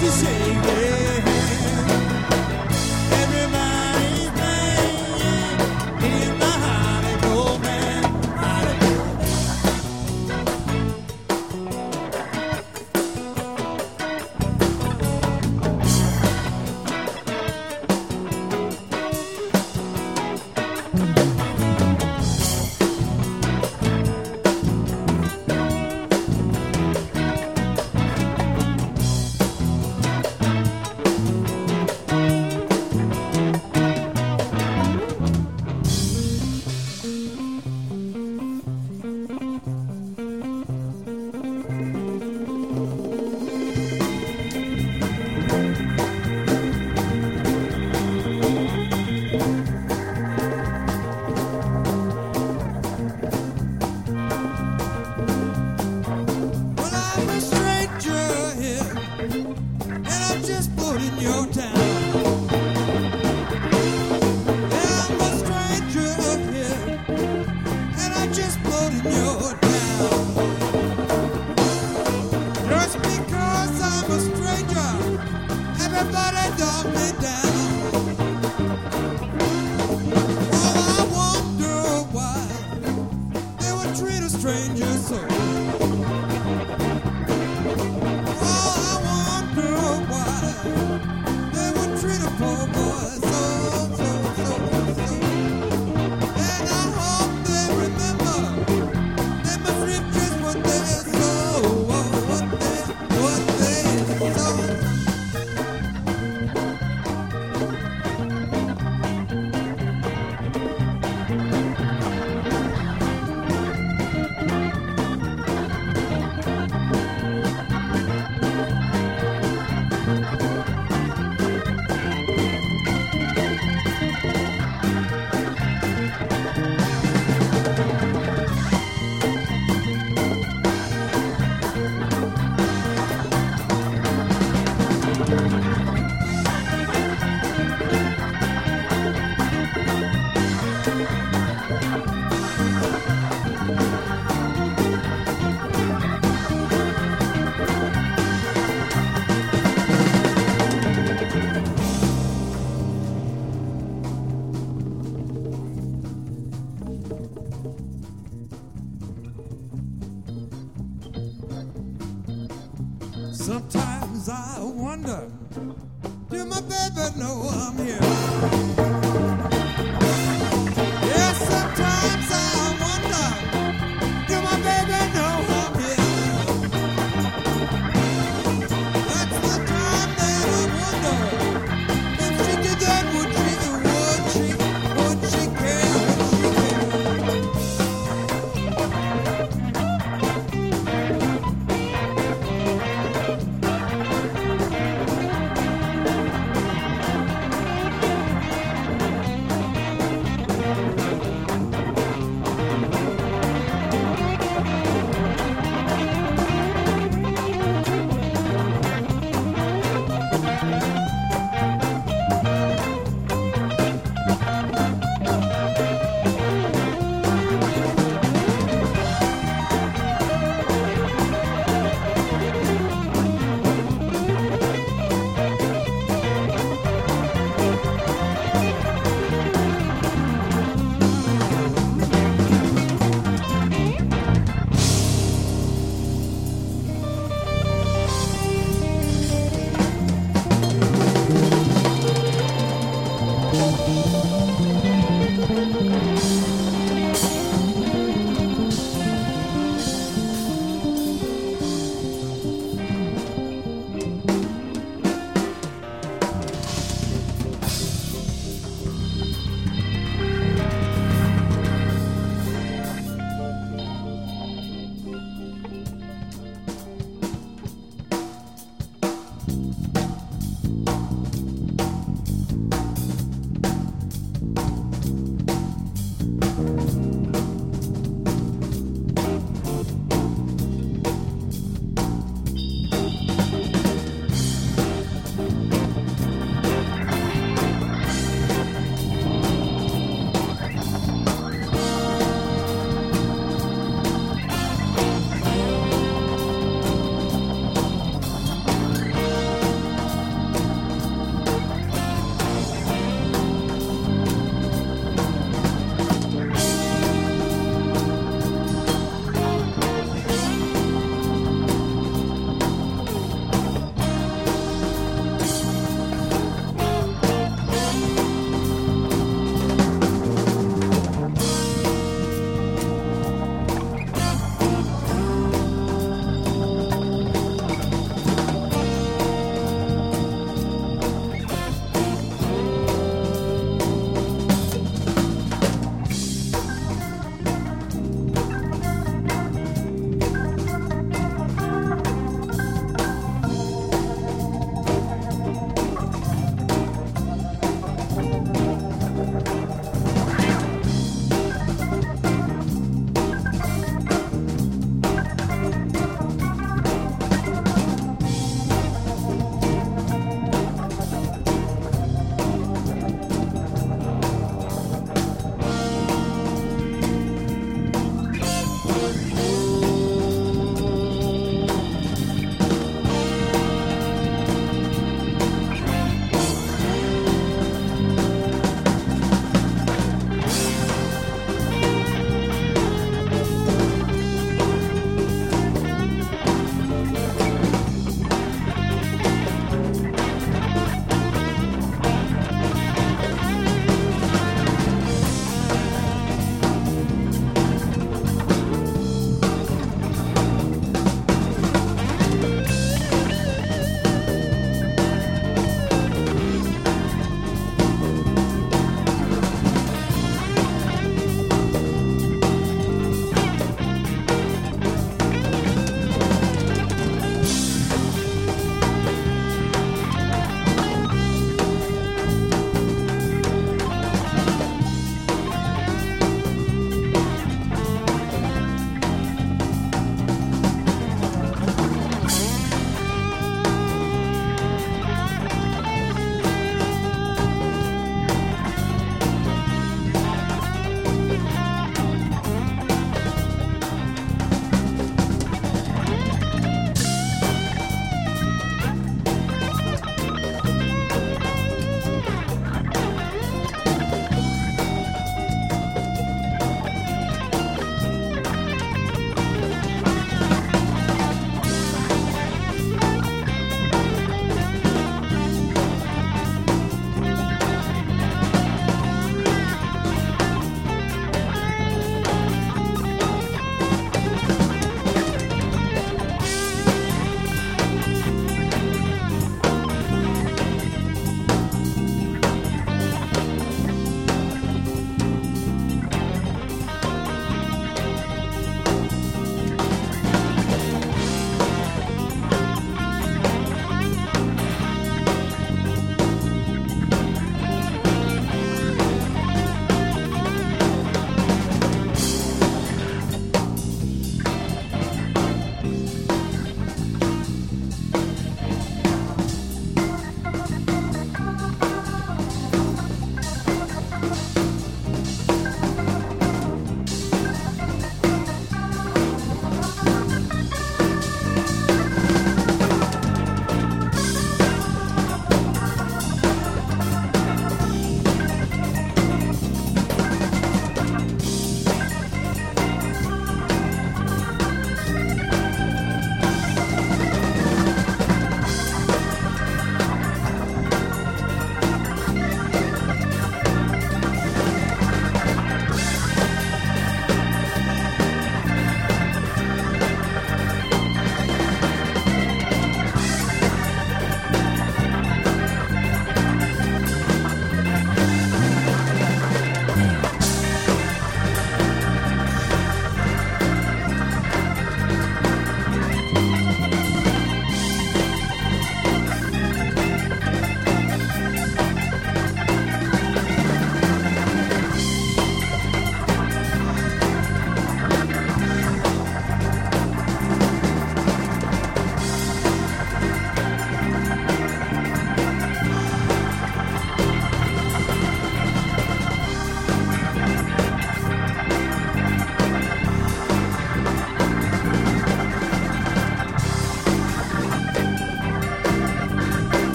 se